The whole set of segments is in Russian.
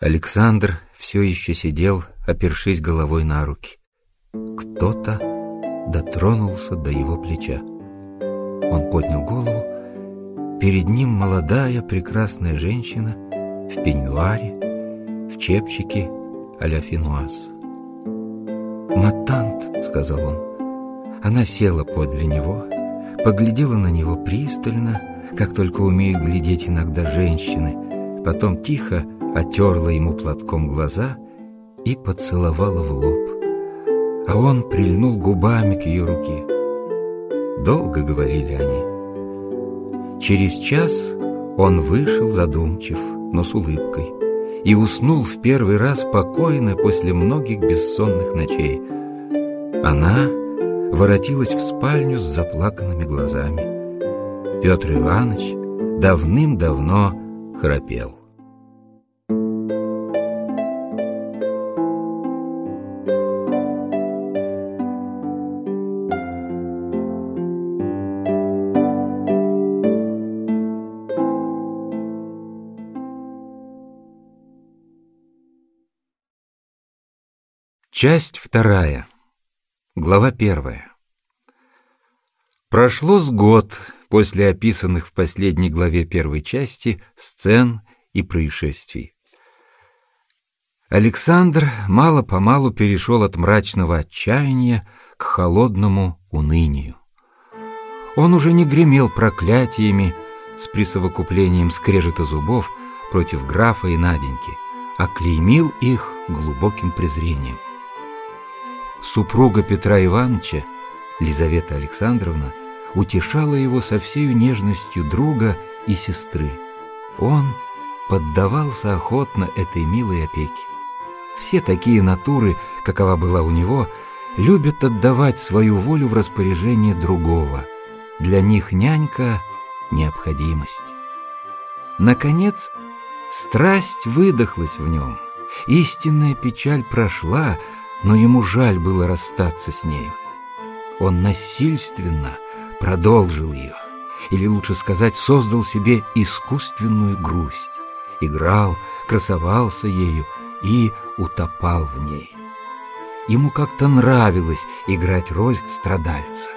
Александр все еще сидел, опершись головой на руки. Кто-то дотронулся до его плеча. Он поднял голову. Перед ним молодая прекрасная женщина в пеньюаре, в чепчике а-ля финуаз. «Матант», — сказал он. Она села подле него, поглядела на него пристально, как только умеют глядеть иногда женщины, потом тихо отерла ему платком глаза и поцеловала в лоб. А он прильнул губами к ее руке. Долго говорили они. Через час он вышел задумчив, но с улыбкой, и уснул в первый раз спокойно после многих бессонных ночей. Она воротилась в спальню с заплаканными глазами. Петр Иванович давным-давно храпел. Часть вторая. Глава первая. Прошло с год после описанных в последней главе первой части сцен и происшествий. Александр мало-помалу перешел от мрачного отчаяния к холодному унынию. Он уже не гремел проклятиями с присовокуплением скрежета зубов против графа и Наденьки, а клеймил их глубоким презрением. Супруга Петра Ивановича, Лизавета Александровна, утешала его со всею нежностью друга и сестры. Он поддавался охотно этой милой опеке. Все такие натуры, какова была у него, любят отдавать свою волю в распоряжение другого. Для них нянька — необходимость. Наконец, страсть выдохлась в нем. Истинная печаль прошла — но ему жаль было расстаться с нею. Он насильственно продолжил ее, или лучше сказать, создал себе искусственную грусть, играл, красовался ею и утопал в ней. Ему как-то нравилось играть роль страдальца.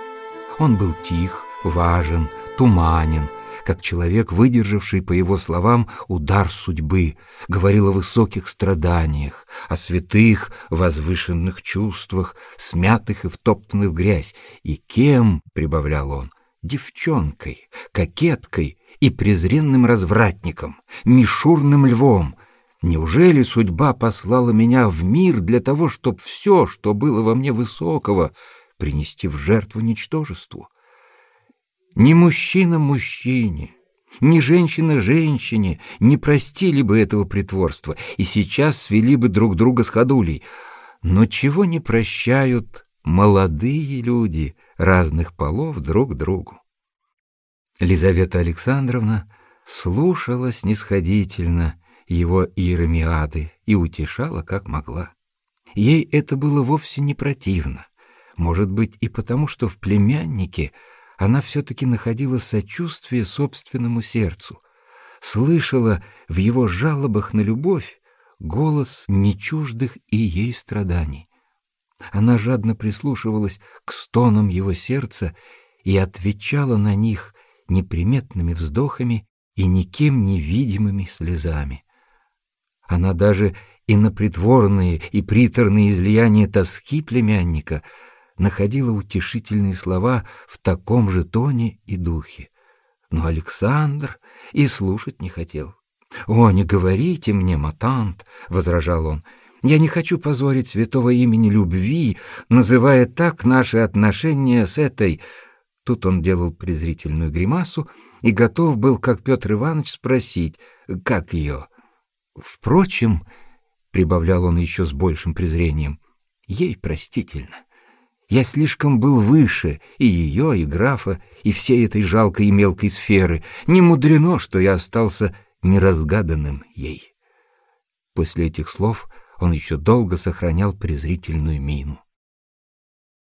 Он был тих, важен, туманен, как человек, выдержавший, по его словам, удар судьбы, говорил о высоких страданиях, о святых, возвышенных чувствах, смятых и втоптанных в грязь. И кем, — прибавлял он, — девчонкой, кокеткой и презренным развратником, мишурным львом. Неужели судьба послала меня в мир для того, чтобы все, что было во мне высокого, принести в жертву ничтожеству? Ни мужчина мужчине, ни женщина женщине не простили бы этого притворства и сейчас свели бы друг друга с ходулей. Но чего не прощают молодые люди разных полов друг другу? Лизавета Александровна слушала снисходительно его иеремиады и утешала, как могла. Ей это было вовсе не противно, может быть, и потому, что в племяннике — она все-таки находила сочувствие собственному сердцу, слышала в его жалобах на любовь голос нечуждых и ей страданий. Она жадно прислушивалась к стонам его сердца и отвечала на них неприметными вздохами и никем невидимыми слезами. Она даже и на притворные и приторные излияния тоски племянника — находила утешительные слова в таком же тоне и духе. Но Александр и слушать не хотел. «О, не говорите мне, матант!» — возражал он. «Я не хочу позорить святого имени любви, называя так наши отношения с этой...» Тут он делал презрительную гримасу и готов был, как Петр Иванович, спросить, как ее. «Впрочем», — прибавлял он еще с большим презрением, — «ей простительно». Я слишком был выше и ее, и графа, и всей этой жалкой и мелкой сферы. Не мудрено, что я остался неразгаданным ей. После этих слов он еще долго сохранял презрительную мину.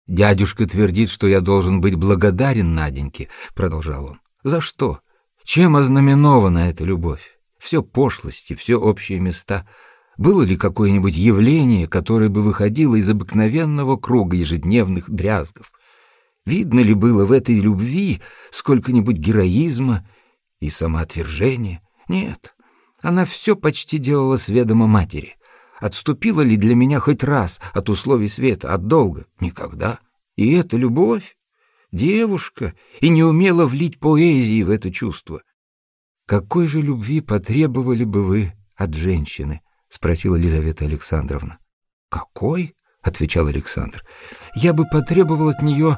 «Дядюшка твердит, что я должен быть благодарен Наденьке», — продолжал он. «За что? Чем ознаменована эта любовь? Все пошлости, все общие места. Было ли какое-нибудь явление, которое бы выходило из обыкновенного круга ежедневных дрязгов? Видно ли было в этой любви сколько-нибудь героизма и самоотвержения? Нет, она все почти делала с ведома матери. Отступила ли для меня хоть раз от условий света, от долга? Никогда. И это любовь? Девушка, и не умела влить поэзии в это чувство. Какой же любви потребовали бы вы от женщины? Спросила Елизавета Александровна. Какой? отвечал Александр. Я бы потребовал от нее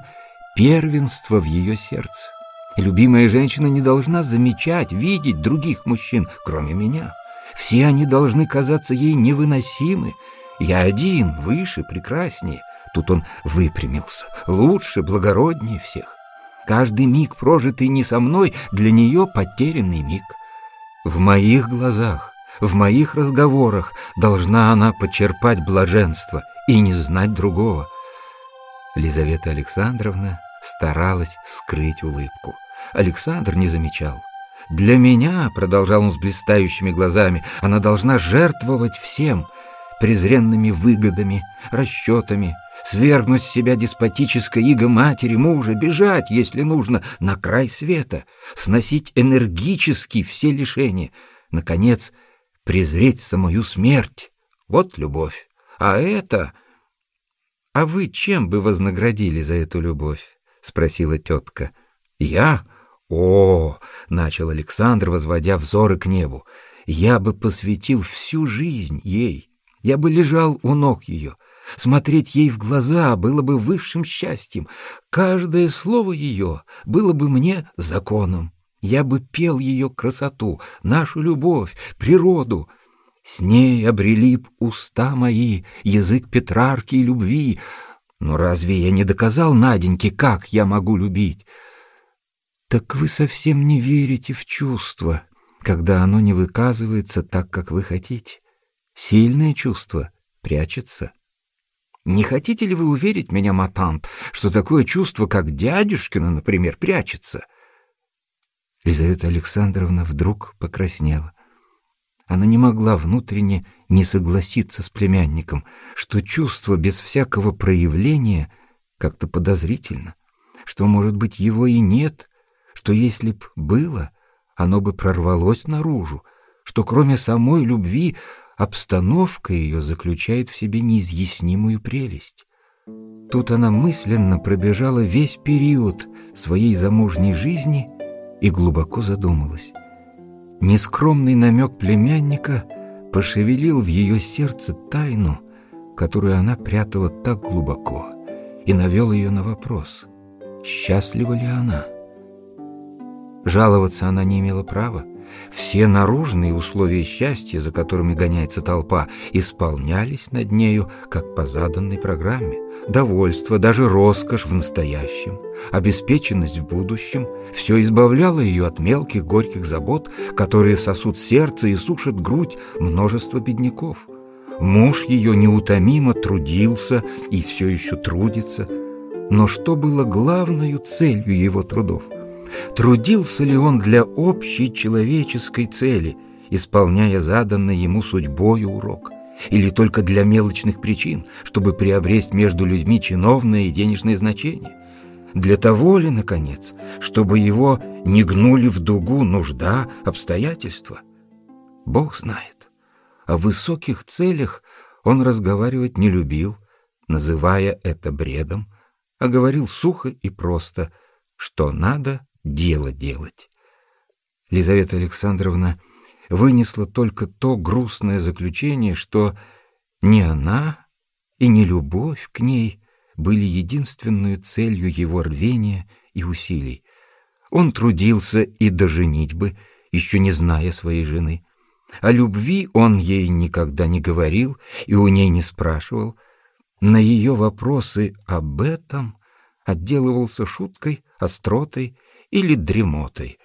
первенства в ее сердце. Любимая женщина не должна замечать, видеть других мужчин, кроме меня. Все они должны казаться ей невыносимы. Я один, выше, прекраснее. Тут он выпрямился. Лучше, благороднее всех. Каждый миг, прожитый не со мной, для нее потерянный миг. В моих глазах, в моих разговорах должна она почерпать блаженство и не знать другого. Лизавета Александровна старалась скрыть улыбку. Александр не замечал. «Для меня, — продолжал он с блистающими глазами, — она должна жертвовать всем, презренными выгодами, расчетами, свергнуть с себя деспотическое иго матери, мужа, бежать, если нужно, на край света, сносить энергически все лишения, наконец, презреть самую смерть. Вот любовь. А это... А вы чем бы вознаградили за эту любовь? — спросила тетка. — Я? О, — начал Александр, возводя взоры к небу, — я бы посвятил всю жизнь ей. Я бы лежал у ног ее. Смотреть ей в глаза было бы высшим счастьем. Каждое слово ее было бы мне законом. Я бы пел ее красоту, нашу любовь, природу. С ней обрели б уста мои, язык Петрарки и любви. Но разве я не доказал Наденьке, как я могу любить? Так вы совсем не верите в чувство, когда оно не выказывается так, как вы хотите. Сильное чувство прячется. Не хотите ли вы уверить меня, матант, что такое чувство, как дядюшкино, например, прячется? Лизавета Александровна вдруг покраснела. Она не могла внутренне не согласиться с племянником, что чувство без всякого проявления как-то подозрительно, что, может быть, его и нет, что если б было, оно бы прорвалось наружу, что кроме самой любви обстановка ее заключает в себе неизъяснимую прелесть. Тут она мысленно пробежала весь период своей замужней жизни и глубоко задумалась. Нескромный намек племянника пошевелил в ее сердце тайну, которую она прятала так глубоко, и навел ее на вопрос, счастлива ли она. Жаловаться она не имела права, все наружные условия счастья, за которыми гоняется толпа, исполнялись над нею, как по заданной программе. Довольство, даже роскошь в настоящем, обеспеченность в будущем — все избавляло ее от мелких горьких забот, которые сосут сердце и сушат грудь множества бедняков. Муж ее неутомимо трудился и все еще трудится. Но что было главной целью его трудов? Трудился ли он для общей человеческой цели, исполняя заданный ему судьбой урок? Или только для мелочных причин, чтобы приобрести между людьми чиновное и денежное значение? Для того ли, наконец, чтобы его не гнули в дугу нужда, обстоятельства? Бог знает. О высоких целях он разговаривать не любил, называя это бредом, а говорил сухо и просто, что надо, дело делать. Лизавета Александровна вынесла только то грустное заключение, что не она и не любовь к ней были единственной целью его рвения и усилий. Он трудился и до женитьбы, еще не зная своей жены. О любви он ей никогда не говорил и у ней не спрашивал. На ее вопросы об этом отделывался шуткой, остротой или дремотой.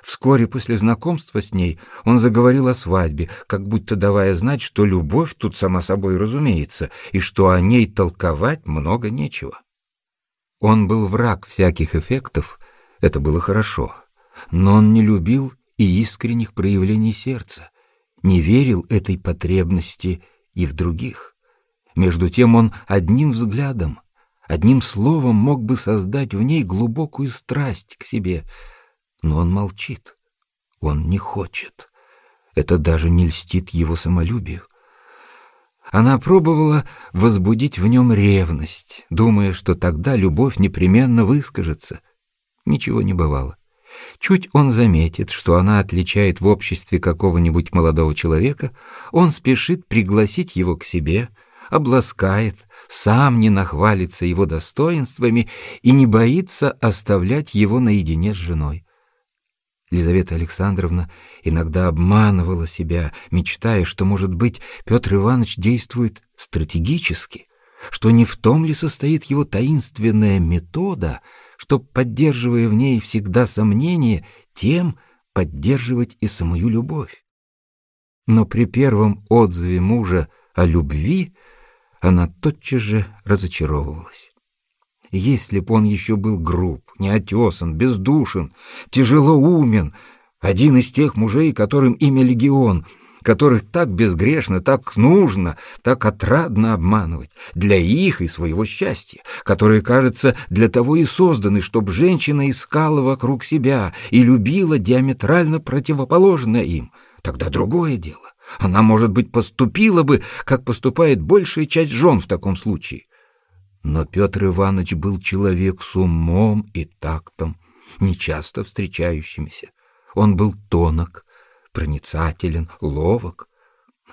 Вскоре после знакомства с ней он заговорил о свадьбе, как будто давая знать, что любовь тут сама собой разумеется, и что о ней толковать много нечего. Он был враг всяких эффектов, это было хорошо, но он не любил и искренних проявлений сердца, не верил этой потребности и в других. Между тем он одним взглядом, одним словом мог бы создать в ней глубокую страсть к себе, но он молчит, он не хочет. Это даже не льстит его самолюбию. Она пробовала возбудить в нем ревность, думая, что тогда любовь непременно выскажется. Ничего не бывало. Чуть он заметит, что она отличает в обществе какого-нибудь молодого человека, он спешит пригласить его к себе, обласкает, сам не нахвалится его достоинствами и не боится оставлять его наедине с женой. Лизавета Александровна иногда обманывала себя, мечтая, что, может быть, Петр Иванович действует стратегически, что не в том ли состоит его таинственная метода, что, поддерживая в ней всегда сомнения, тем поддерживать и самую любовь. Но при первом отзыве мужа о любви она тотчас же разочаровывалась. Если б он еще был груб, неотесан, бездушен, тяжело умен, один из тех мужей, которым имя легион, которых так безгрешно, так нужно, так отрадно обманывать, для их и своего счастья, которые, кажется, для того и созданы, чтобы женщина искала вокруг себя и любила диаметрально противоположное им, тогда другое дело. Она, может быть, поступила бы, как поступает большая часть жен в таком случае. Но Петр Иванович был человек с умом и тактом, нечасто встречающимися. Он был тонок, проницателен, ловок.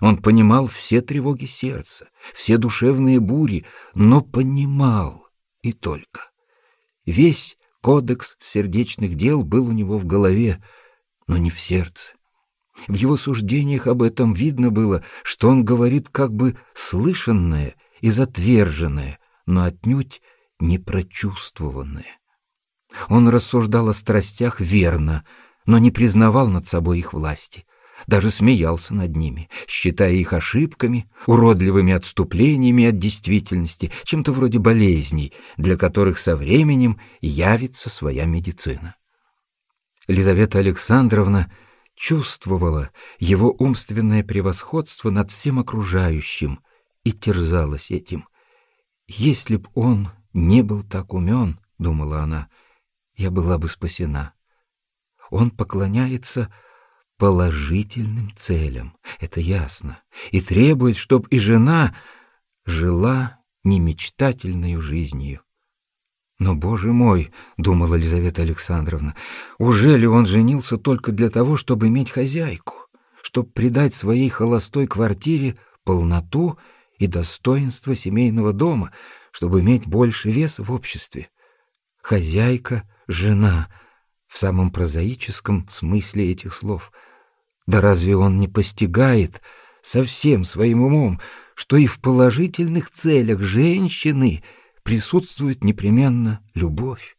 Он понимал все тревоги сердца, все душевные бури, но понимал и только. Весь кодекс сердечных дел был у него в голове, но не в сердце. В его суждениях об этом видно было, что он говорит как бы слышанное и затверженное, но отнюдь не прочувствованное. Он рассуждал о страстях верно, но не признавал над собой их власти, даже смеялся над ними, считая их ошибками, уродливыми отступлениями от действительности, чем-то вроде болезней, для которых со временем явится своя медицина. Елизавета Александровна чувствовала его умственное превосходство над всем окружающим и терзалась этим. «Если б он не был так умен, — думала она, — я была бы спасена. Он поклоняется положительным целям, это ясно, и требует, чтоб и жена жила не мечтательной жизнью. Но, боже мой, — думала Елизавета Александровна, — уже ли он женился только для того, чтобы иметь хозяйку, чтобы придать своей холостой квартире полноту и достоинство семейного дома, чтобы иметь больше вес в обществе? Хозяйка, жена — в самом прозаическом смысле этих слов. Да разве он не постигает совсем своим умом, что и в положительных целях женщины присутствует непременно любовь?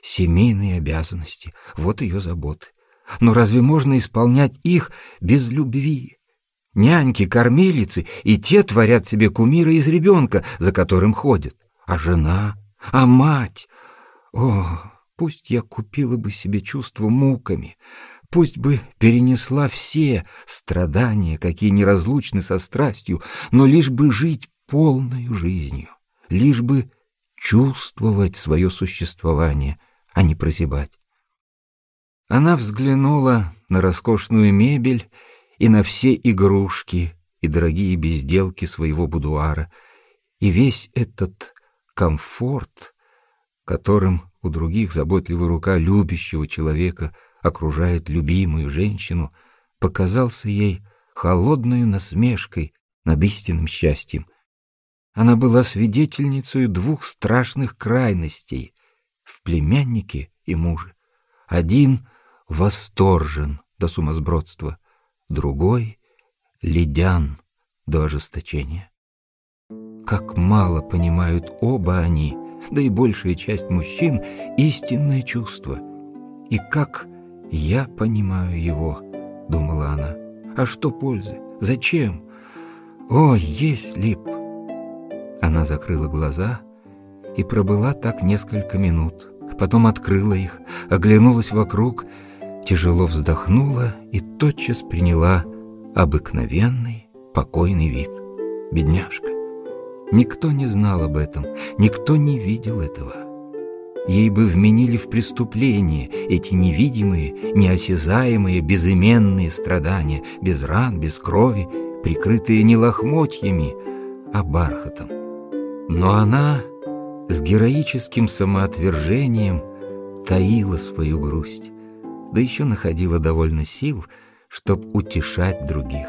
Семейные обязанности — вот ее заботы. Но разве можно исполнять их без любви? Няньки, кормилицы и те творят себе кумира из ребенка, за которым ходят. А жена? А мать? О, Пусть я купила бы себе чувство муками, пусть бы перенесла все страдания, какие неразлучны со страстью, но лишь бы жить полной жизнью, лишь бы чувствовать свое существование, а не прозябать. Она взглянула на роскошную мебель и на все игрушки и дорогие безделки своего будуара, и весь этот комфорт, которым у других заботливая рука любящего человека окружает любимую женщину, показался ей холодной насмешкой над истинным счастьем. Она была свидетельницей двух страшных крайностей в племяннике и муже. Один восторжен до сумасбродства, другой ледян до ожесточения. Как мало понимают оба они — да и большая часть мужчин, истинное чувство. И как я понимаю его, думала она. А что пользы? Зачем? О, если б... Она закрыла глаза и пробыла так несколько минут. Потом открыла их, оглянулась вокруг, тяжело вздохнула и тотчас приняла обыкновенный, покойный вид. Бедняжка. Никто не знал об этом, никто не видел этого. Ей бы вменили в преступление эти невидимые, неосязаемые, безыменные страдания, без ран, без крови, прикрытые не лохмотьями, а бархатом. Но она с героическим самоотвержением таила свою грусть, да еще находила довольно сил, чтобы утешать других.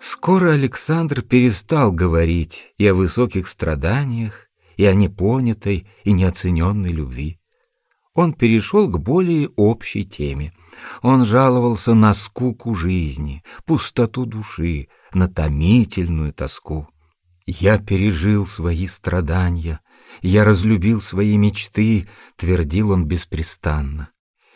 Скоро Александр перестал говорить и о высоких страданиях, и о непонятой и неоцененной любви. Он перешел к более общей теме. Он жаловался на скуку жизни, пустоту души, на томительную тоску. «Я пережил свои страдания, я разлюбил свои мечты», — твердил он беспрестанно.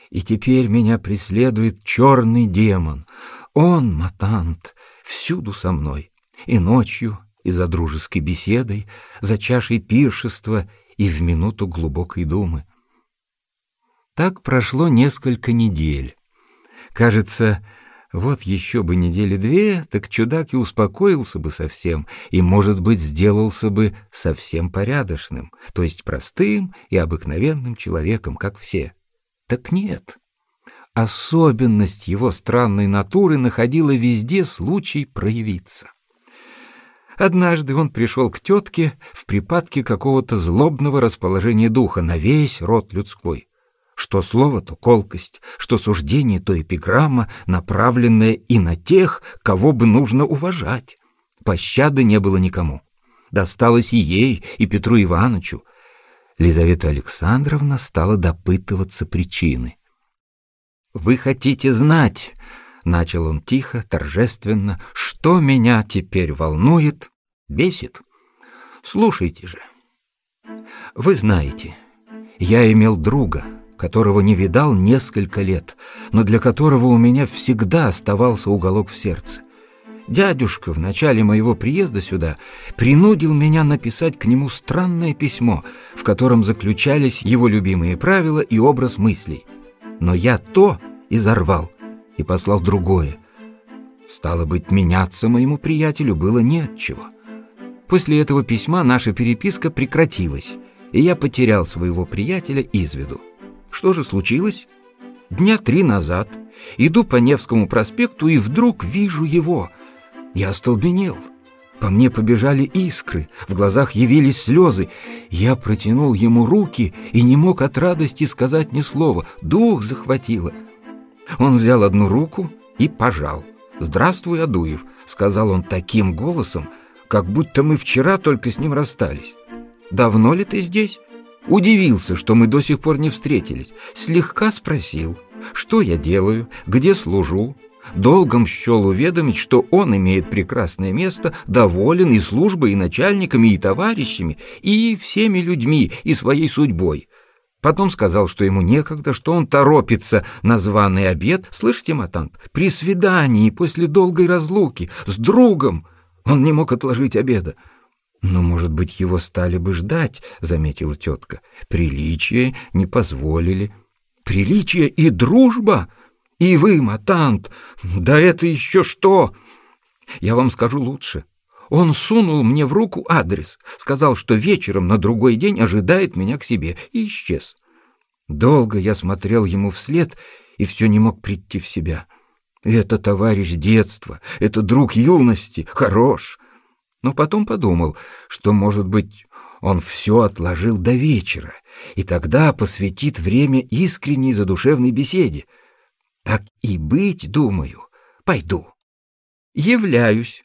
«И теперь меня преследует черный демон. Он, матант, всюду со мной, и ночью, и за дружеской беседой, за чашей пиршества и в минуту глубокой думы. Так прошло несколько недель. Кажется, вот еще бы недели две, так чудак и успокоился бы совсем, и, может быть, сделался бы совсем порядочным, то есть простым и обыкновенным человеком, как все. Так нет. Особенность его странной натуры находила везде случай проявиться. Однажды он пришел к тетке в припадке какого-то злобного расположения духа на весь род людской. Что слово, то колкость, что суждение, то эпиграмма, направленная и на тех, кого бы нужно уважать. Пощады не было никому. Досталось и ей, и Петру Ивановичу. Лизавета Александровна стала допытываться причины — «Вы хотите знать?» — начал он тихо, торжественно. «Что меня теперь волнует, бесит? Слушайте же. Вы знаете, я имел друга, которого не видал несколько лет, но для которого у меня всегда оставался уголок в сердце. Дядюшка в начале моего приезда сюда принудил меня написать к нему странное письмо, в котором заключались его любимые правила и образ мыслей но я то изорвал и послал другое. Стало быть, меняться моему приятелю было не от. После этого письма наша переписка прекратилась, и я потерял своего приятеля из виду. Что же случилось? Дня три назад иду по Невскому проспекту и вдруг вижу его. Я остолбенел. По мне побежали искры, в глазах явились слезы. Я протянул ему руки и не мог от радости сказать ни слова. Дух захватило. Он взял одну руку и пожал. «Здравствуй, Адуев», — сказал он таким голосом, как будто мы вчера только с ним расстались. «Давно ли ты здесь?» Удивился, что мы до сих пор не встретились. Слегка спросил, что я делаю, где служу, долгом счел уведомить, что он имеет прекрасное место, доволен и службой, и начальниками, и товарищами, и всеми людьми, и своей судьбой. Потом сказал, что ему некогда, что он торопится на званый обед, слышите, матант, при свидании после долгой разлуки с другом. Он не мог отложить обеда. «Но, может быть, его стали бы ждать», — заметила тетка. «Приличие не позволили». «Приличие и дружба?» И вы, матант, да это еще что? Я вам скажу лучше. Он сунул мне в руку адрес, сказал, что вечером на другой день ожидает меня к себе, и исчез. Долго я смотрел ему вслед и все не мог прийти в себя. Это товарищ детства, это друг юности, хорош. Но потом подумал, что, может быть, он все отложил до вечера, и тогда посвятит время искренней задушевной беседе. Так и быть, думаю, пойду. Являюсь.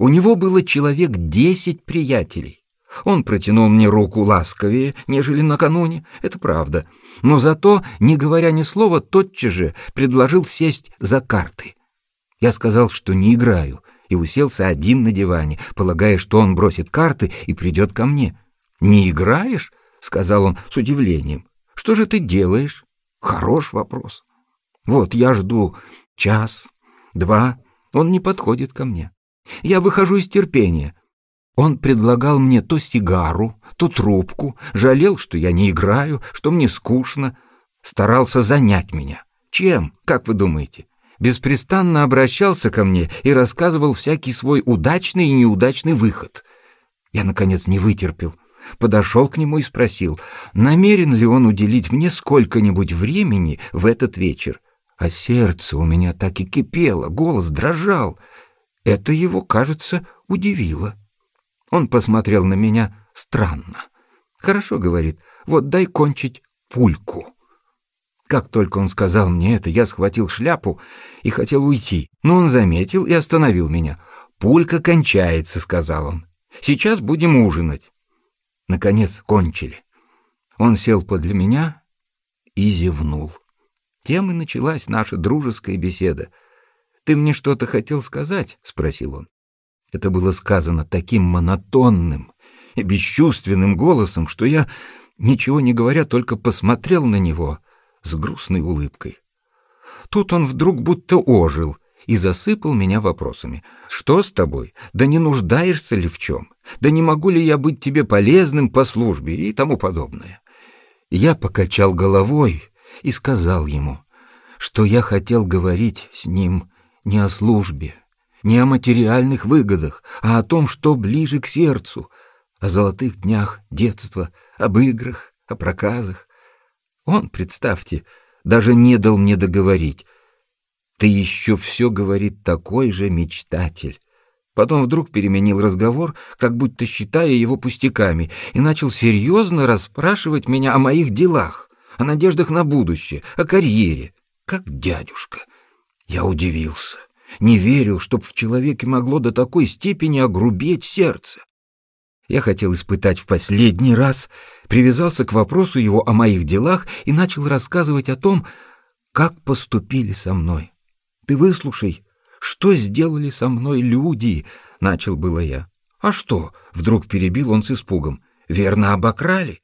У него было человек десять приятелей. Он протянул мне руку ласковее, нежели накануне, это правда. Но зато, не говоря ни слова, тотчас же предложил сесть за карты. Я сказал, что не играю, и уселся один на диване, полагая, что он бросит карты и придет ко мне. «Не играешь?» — сказал он с удивлением. «Что же ты делаешь?» «Хорош вопрос». Вот я жду час, два, он не подходит ко мне. Я выхожу из терпения. Он предлагал мне то сигару, то трубку, жалел, что я не играю, что мне скучно, старался занять меня. Чем, как вы думаете? Беспрестанно обращался ко мне и рассказывал всякий свой удачный и неудачный выход. Я, наконец, не вытерпел. Подошел к нему и спросил, намерен ли он уделить мне сколько-нибудь времени в этот вечер. А сердце у меня так и кипело, голос дрожал. Это его, кажется, удивило. Он посмотрел на меня странно. «Хорошо», — говорит, — «вот дай кончить пульку». Как только он сказал мне это, я схватил шляпу и хотел уйти, но он заметил и остановил меня. «Пулька кончается», — сказал он. «Сейчас будем ужинать». Наконец кончили. Он сел подле меня и зевнул. Тем и началась наша дружеская беседа. «Ты мне что-то хотел сказать?» — спросил он. Это было сказано таким монотонным и бесчувственным голосом, что я, ничего не говоря, только посмотрел на него с грустной улыбкой. Тут он вдруг будто ожил и засыпал меня вопросами. «Что с тобой? Да не нуждаешься ли в чем? Да не могу ли я быть тебе полезным по службе?» и тому подобное. Я покачал головой и сказал ему, что я хотел говорить с ним не о службе, не о материальных выгодах, а о том, что ближе к сердцу, о золотых днях детства, об играх, о проказах. Он, представьте, даже не дал мне договорить. Ты еще все, говорит, такой же мечтатель. Потом вдруг переменил разговор, как будто считая его пустяками, и начал серьезно расспрашивать меня о моих делах, о надеждах на будущее, о карьере, как дядюшка. Я удивился не верил, чтоб в человеке могло до такой степени огрубеть сердце. Я хотел испытать в последний раз, привязался к вопросу его о моих делах и начал рассказывать о том, как поступили со мной. «Ты выслушай, что сделали со мной люди?» — начал было я. «А что?» — вдруг перебил он с испугом. «Верно обокрали.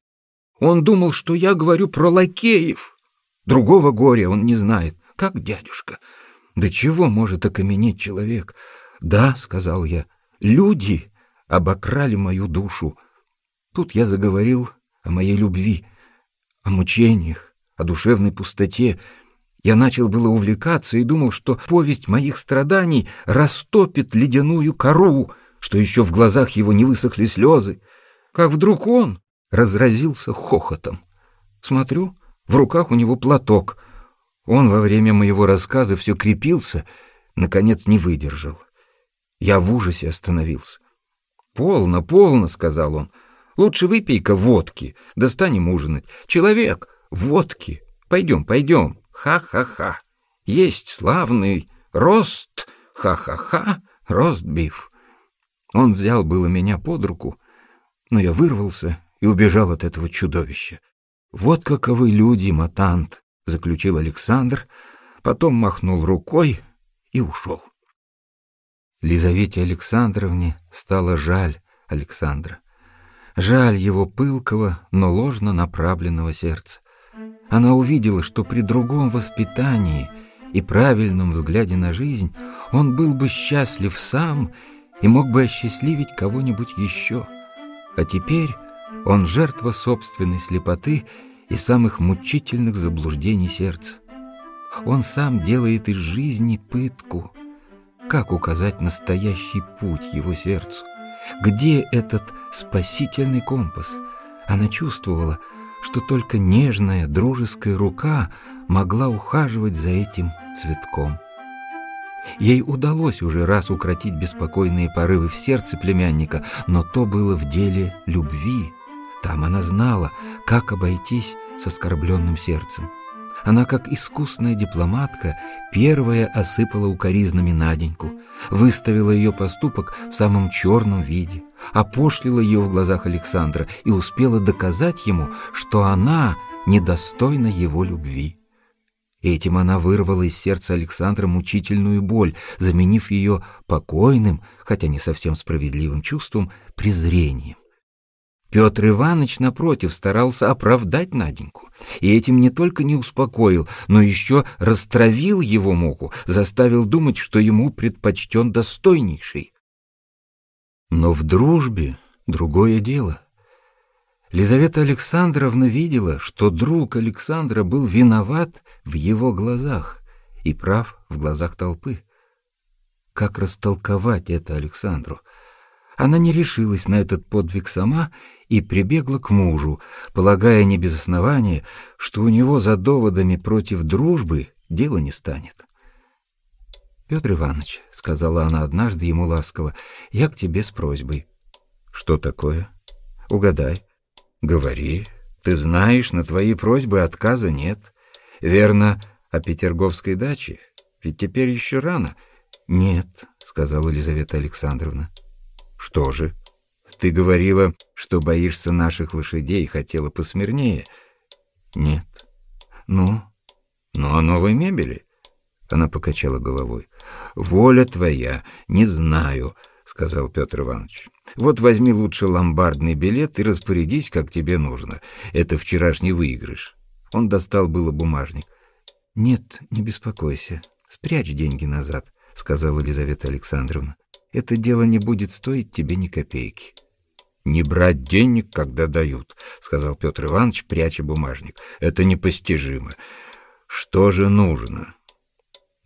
Он думал, что я говорю про лакеев. Другого горя он не знает, как дядюшка. Да чего может окаменеть человек? Да, сказал я, люди обокрали мою душу. Тут я заговорил о моей любви, о мучениях, о душевной пустоте. Я начал было увлекаться и думал, что повесть моих страданий растопит ледяную кору, что еще в глазах его не высохли слезы. Как вдруг он разразился хохотом. Смотрю, в руках у него платок — он во время моего рассказа все крепился, наконец не выдержал. Я в ужасе остановился. «Полно, полно», — сказал он. «Лучше выпей-ка водки, достанем ужинать. Человек, водки. Пойдем, пойдем. Ха-ха-ха. Есть славный рост, ха-ха-ха, рост-биф». Он взял было меня под руку, но я вырвался и убежал от этого чудовища. Вот каковы люди, матант. — заключил Александр, потом махнул рукой и ушел. Лизавете Александровне стало жаль Александра. Жаль его пылкого, но ложно направленного сердца. Она увидела, что при другом воспитании и правильном взгляде на жизнь он был бы счастлив сам и мог бы осчастливить кого-нибудь еще. А теперь он жертва собственной слепоты и самых мучительных заблуждений сердца. Он сам делает из жизни пытку. Как указать настоящий путь его сердцу? Где этот спасительный компас? Она чувствовала, что только нежная дружеская рука могла ухаживать за этим цветком. Ей удалось уже раз укротить беспокойные порывы в сердце племянника, но то было в деле любви — там она знала, как обойтись с оскорбленным сердцем. Она, как искусная дипломатка, первая осыпала укоризнами Наденьку, выставила ее поступок в самом черном виде, опошлила ее в глазах Александра и успела доказать ему, что она недостойна его любви. Этим она вырвала из сердца Александра мучительную боль, заменив ее покойным, хотя не совсем справедливым чувством, презрением. Петр Иванович, напротив, старался оправдать Наденьку, и этим не только не успокоил, но еще растравил его муку, заставил думать, что ему предпочтен достойнейший. Но в дружбе другое дело. Лизавета Александровна видела, что друг Александра был виноват в его глазах и прав в глазах толпы. Как растолковать это Александру? Она не решилась на этот подвиг сама и прибегла к мужу, полагая не без основания, что у него за доводами против дружбы дело не станет. «Петр Иванович», — сказала она однажды ему ласково, — «я к тебе с просьбой». «Что такое? Угадай». «Говори. Ты знаешь, на твои просьбы отказа нет. Верно, о Петерговской даче? Ведь теперь еще рано». «Нет», — сказала Елизавета Александровна. «Что же? Ты говорила, что боишься наших лошадей и хотела посмирнее». «Нет». «Ну?» «Ну, о новой мебели?» Она покачала головой. «Воля твоя, не знаю», — сказал Петр Иванович. «Вот возьми лучше ломбардный билет и распорядись, как тебе нужно. Это вчерашний выигрыш». Он достал было бумажник. «Нет, не беспокойся. Спрячь деньги назад», — сказала Елизавета Александровна. «Это дело не будет стоить тебе ни копейки». «Не брать денег, когда дают», — сказал Петр Иванович, пряча бумажник. «Это непостижимо. Что же нужно?»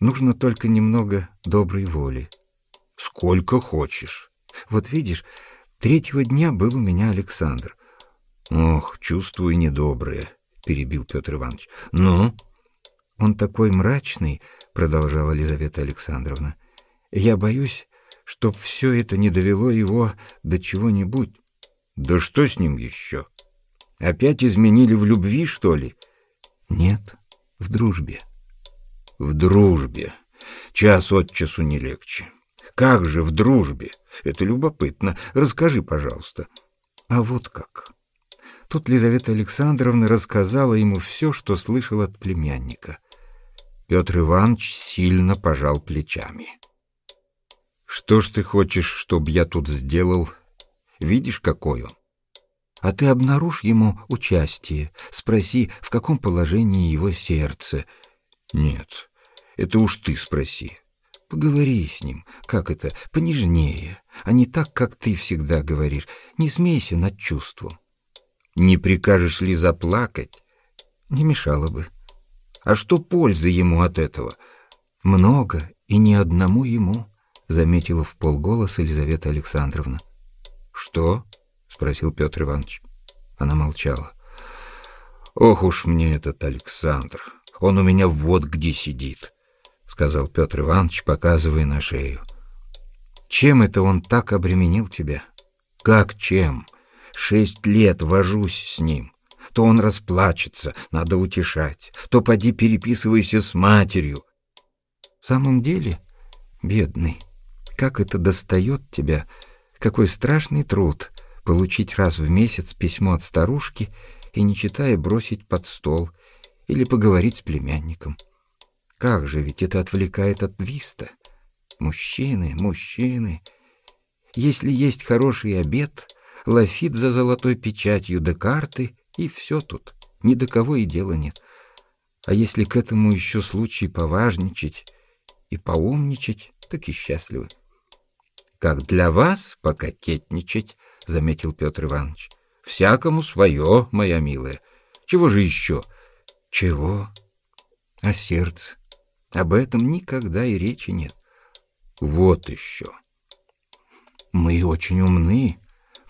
Нужно только немного доброй воли. Сколько хочешь. Вот видишь, третьего дня был у меня Александр. Ох, чувствую недоброе, перебил Петр Иванович. Ну? Он такой мрачный, продолжала Елизавета Александровна. Я боюсь, чтоб все это не довело его до чего-нибудь. Да что с ним еще? Опять изменили в любви, что ли? Нет, в дружбе в дружбе. Час от часу не легче. Как же в дружбе? Это любопытно. Расскажи, пожалуйста. А вот как. Тут Лизавета Александровна рассказала ему все, что слышал от племянника. Петр Иванович сильно пожал плечами. «Что ж ты хочешь, чтобы я тут сделал? Видишь, какой он?» «А ты обнаружь ему участие, спроси, в каком положении его сердце». «Нет, это уж ты спроси. Поговори с ним, как это, понежнее, а не так, как ты всегда говоришь. Не смейся над чувством. Не прикажешь ли заплакать? Не мешало бы. А что пользы ему от этого? Много, и ни одному ему, заметила в полголоса Елизавета Александровна. Что? спросил Петр Иванович. Она молчала. Ох уж мне этот Александр. Он у меня вот где сидит сказал Петр Иванович, показывая на шею. Чем это он так обременил тебя? Как чем? Шесть лет вожусь с ним. То он расплачется, надо утешать, то поди переписывайся с матерью. В самом деле, бедный, как это достает тебя, какой страшный труд получить раз в месяц письмо от старушки и, не читая, бросить под стол или поговорить с племянником. Как же, ведь это отвлекает от виста. Мужчины, мужчины. Если есть хороший обед, лафит за золотой печатью до карты, и все тут. Ни до кого и дела нет. А если к этому еще случай поважничать и поумничать, так и счастливы. «Как для вас пококетничать», — заметил Петр Иванович. «Всякому свое, моя милая. Чего же еще?» «Чего? А сердце? Об этом никогда и речи нет. Вот еще. Мы очень умны.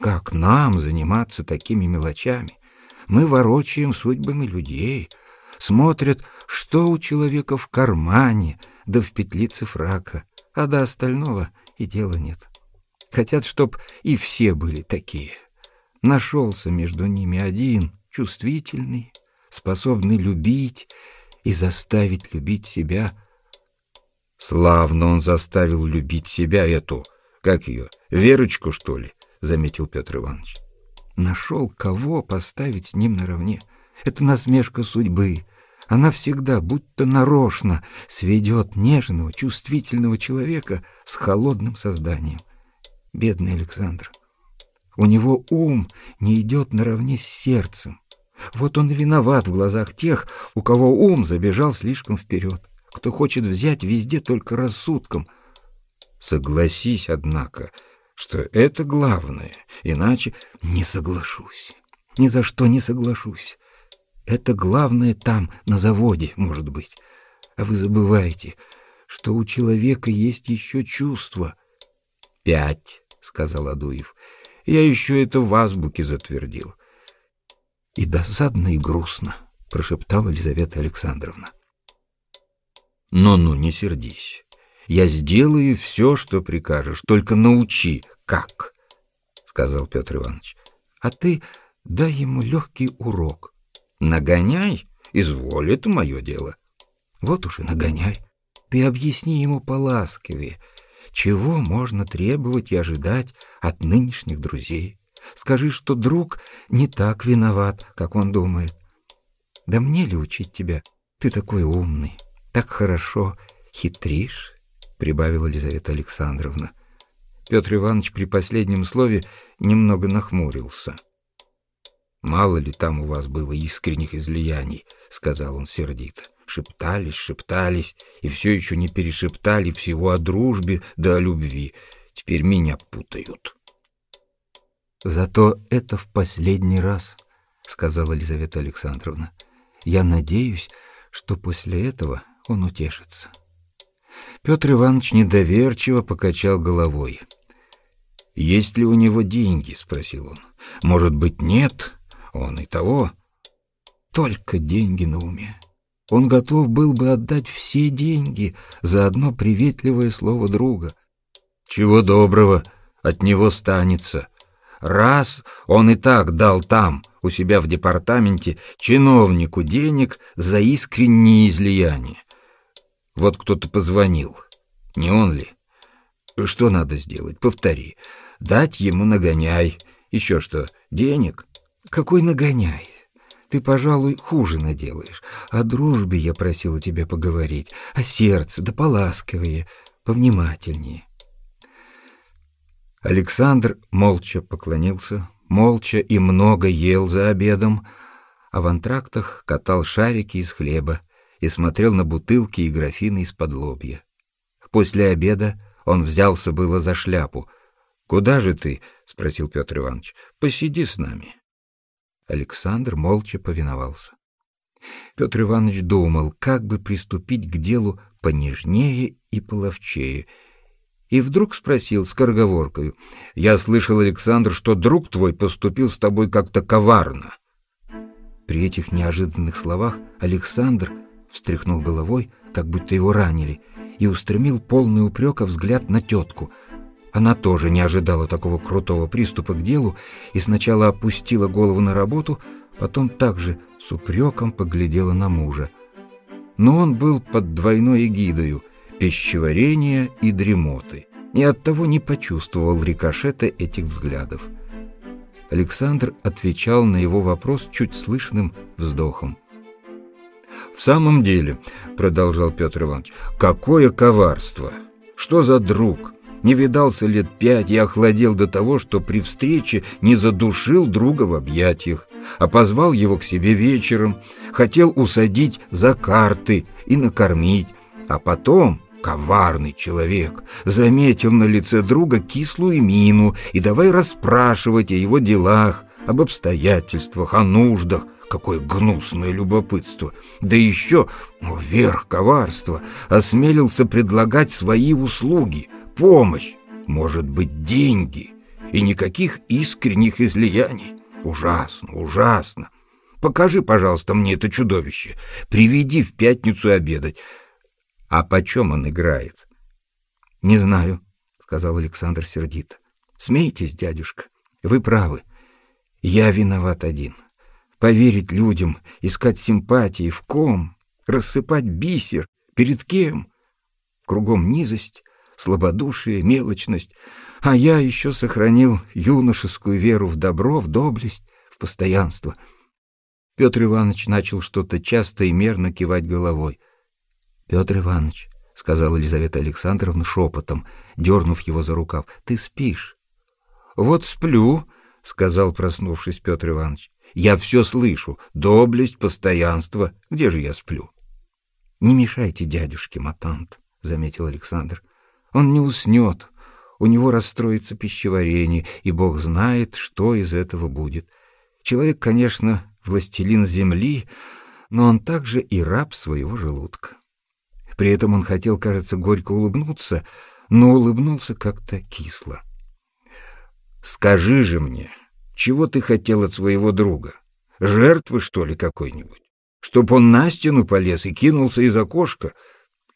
Как нам заниматься такими мелочами? Мы ворочаем судьбами людей, смотрят, что у человека в кармане, да в петлице фрака, а до остального и дела нет. Хотят, чтоб и все были такие. Нашелся между ними один, чувствительный, способный любить и заставить любить себя. Славно он заставил любить себя эту, как ее, Верочку, что ли, заметил Петр Иванович. Нашел, кого поставить с ним наравне. Это насмешка судьбы. Она всегда, будто нарочно, сведет нежного, чувствительного человека с холодным созданием. Бедный Александр. У него ум не идет наравне с сердцем. Вот он виноват в глазах тех, у кого ум забежал слишком вперед, кто хочет взять везде только рассудком. Согласись, однако, что это главное, иначе не соглашусь. Ни за что не соглашусь. Это главное там, на заводе, может быть. А вы забываете, что у человека есть еще чувства. — Пять, — сказал Адуев. — Я еще это в азбуке затвердил. — И досадно, и грустно, — прошептала Елизавета Александровна. «Ну-ну, не сердись. Я сделаю все, что прикажешь, только научи, как», — сказал Петр Иванович. «А ты дай ему легкий урок. Нагоняй, изволь, это мое дело». «Вот уж и нагоняй. Ты объясни ему поласковее, чего можно требовать и ожидать от нынешних друзей. Скажи, что друг не так виноват, как он думает. Да мне ли учить тебя? Ты такой умный, так хорошо хитришь, прибавила Елизавета Александровна. Петр Иванович при последнем слове немного нахмурился. «Мало ли там у вас было искренних излияний», — сказал он сердито. Шептались, шептались, и все еще не перешептали всего о дружбе да о любви. Теперь меня путают. «Зато это в последний раз», — сказала Елизавета Александровна. «Я надеюсь, что после этого он утешится». Петр Иванович недоверчиво покачал головой. «Есть ли у него деньги?» — спросил он. «Может быть, нет? Он и того». «Только деньги на уме. Он готов был бы отдать все деньги за одно приветливое слово друга. Чего доброго, от него станется. Раз он и так дал там, у себя в департаменте, чиновнику денег за искренние излияния. Вот кто-то позвонил. Не он ли? Что надо сделать? Повтори. Дать ему нагоняй. Еще что, денег? Какой нагоняй? Ты, пожалуй, хуже наделаешь. О дружбе я просила тебя поговорить, о сердце, да поласковее, повнимательнее. Александр молча поклонился, молча и много ел за обедом, а в антрактах катал шарики из хлеба и смотрел на бутылки и графины из-под лобья. После обеда он взялся было за шляпу. «Куда же ты?» — спросил Петр Иванович. «Посиди с нами». Александр молча повиновался. Петр Иванович думал, как бы приступить к делу понежнее и половчее, и вдруг спросил с корговоркою, «Я слышал, Александр, что друг твой поступил с тобой как-то коварно». При этих неожиданных словах Александр встряхнул головой, как будто его ранили, и устремил полный упрека взгляд на тетку — она тоже не ожидала такого крутого приступа к делу и сначала опустила голову на работу, потом также с упреком поглядела на мужа. Но он был под двойной эгидою пищеварения и дремоты, и оттого не почувствовал рикошета этих взглядов. Александр отвечал на его вопрос чуть слышным вздохом. «В самом деле, — продолжал Петр Иванович, — какое коварство! Что за друг!» Не видался лет пять и охладел до того, что при встрече не задушил друга в объятиях, а позвал его к себе вечером, хотел усадить за карты и накормить, а потом коварный человек заметил на лице друга кислую мину и давай расспрашивать о его делах, об обстоятельствах, о нуждах, Какое гнусное любопытство! Да еще, о, верх коварства, осмелился предлагать свои услуги — помощь, может быть, деньги и никаких искренних излияний. Ужасно, ужасно. Покажи, пожалуйста, мне это чудовище. Приведи в пятницу обедать. А почем он играет? Не знаю, сказал Александр сердито. Смейтесь, дядюшка. Вы правы. Я виноват один. Поверить людям, искать симпатии в ком, рассыпать бисер, перед кем? Кругом низость, слабодушие, мелочность, а я еще сохранил юношескую веру в добро, в доблесть, в постоянство. Петр Иванович начал что-то часто и мерно кивать головой. «Петр Иванович», — сказала Елизавета Александровна шепотом, дернув его за рукав, — «ты спишь?» «Вот сплю», — сказал, проснувшись Петр Иванович. «Я все слышу. Доблесть, постоянство. Где же я сплю?» «Не мешайте дядюшке, матант», — заметил Александр. Он не уснет. у него расстроится пищеварение, и Бог знает, что из этого будет. Человек, конечно, властелин земли, но он также и раб своего желудка. При этом он хотел, кажется, горько улыбнуться, но улыбнулся как-то кисло. «Скажи же мне, чего ты хотел от своего друга? Жертвы, что ли, какой-нибудь? Чтоб он на стену полез и кинулся из окошка?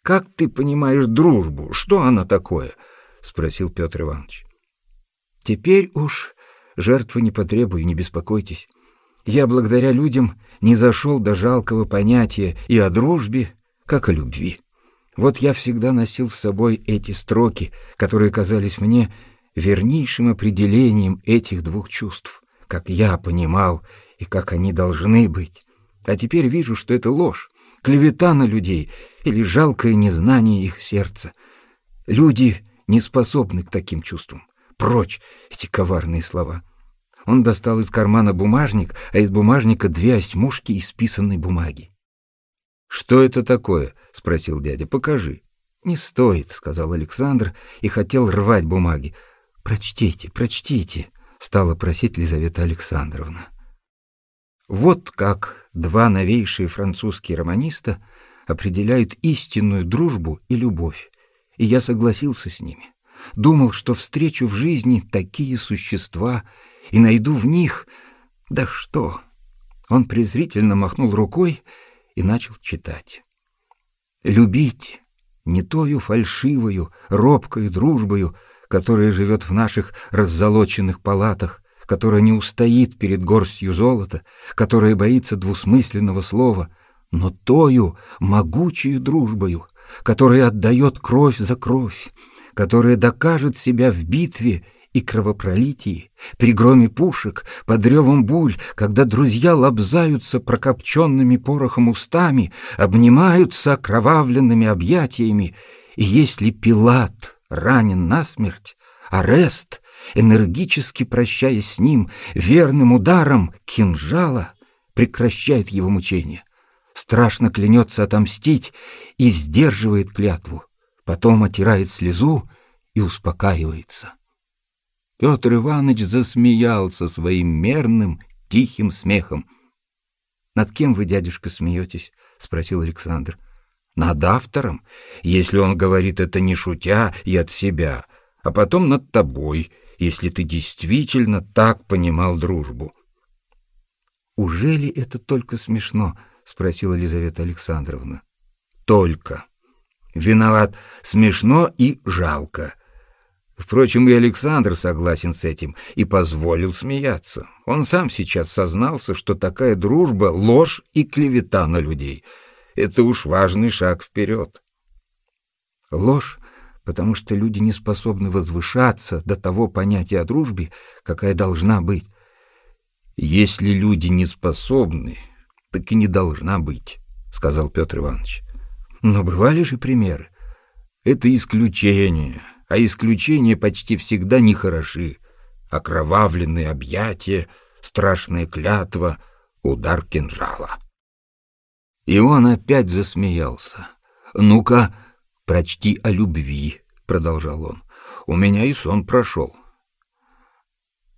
Как ты понимаешь дружбу? Что она такое?» — спросил Петр Иванович. «Теперь уж жертвы не потребую, не беспокойтесь. Я благодаря людям не зашел до жалкого понятия и о дружбе, как о любви. Вот я всегда носил с собой эти строки, которые казались мне вернейшим определением этих двух чувств, как я понимал и как они должны быть. А теперь вижу, что это ложь, клевета на людей или жалкое незнание их сердца. Люди не способны к таким чувствам. Прочь эти коварные слова. Он достал из кармана бумажник, а из бумажника две осьмушки исписанной бумаги. «Что это такое?» — спросил дядя. «Покажи». «Не стоит», — сказал Александр и хотел рвать бумаги. «Прочтите, прочтите», — стала просить Лизавета Александровна. Вот как два новейшие французские романиста определяют истинную дружбу и любовь, и я согласился с ними. Думал, что встречу в жизни такие существа и найду в них... Да что! Он презрительно махнул рукой и начал читать. «Любить не тою фальшивою, робкою дружбою, которая живет в наших раззолоченных палатах, которая не устоит перед горстью золота, которая боится двусмысленного слова, но тою могучую дружбою, которая отдает кровь за кровь, которая докажет себя в битве и кровопролитии, при громе пушек, под ревом буль, когда друзья лобзаются прокопченными порохом устами, обнимаются окровавленными объятиями, и если Пилат ранен насмерть, Арест, энергически прощаясь с ним, верным ударом кинжала прекращает его мучения, страшно клянется отомстить и сдерживает клятву, потом отирает слезу и успокаивается. Петр Иванович засмеялся своим мерным, тихим смехом. «Над кем вы, дядюшка, смеетесь?» — спросил Александр. «Над автором, если он говорит это не шутя и от себя, а потом над тобой, если ты действительно так понимал дружбу». «Ужели это только смешно?» — спросила Елизавета Александровна. «Только. Виноват смешно и жалко». Впрочем, и Александр согласен с этим и позволил смеяться. Он сам сейчас сознался, что такая дружба — ложь и клевета на людей. Это уж важный шаг вперед. Ложь, потому что люди не способны возвышаться до того понятия о дружбе, какая должна быть. Если люди не способны, так и не должна быть, — сказал Петр Иванович. Но бывали же примеры. Это исключение — а исключения почти всегда нехороши. Окровавленные объятия, страшная клятва, удар кинжала. И он опять засмеялся. «Ну-ка, прочти о любви», — продолжал он. «У меня и сон прошел.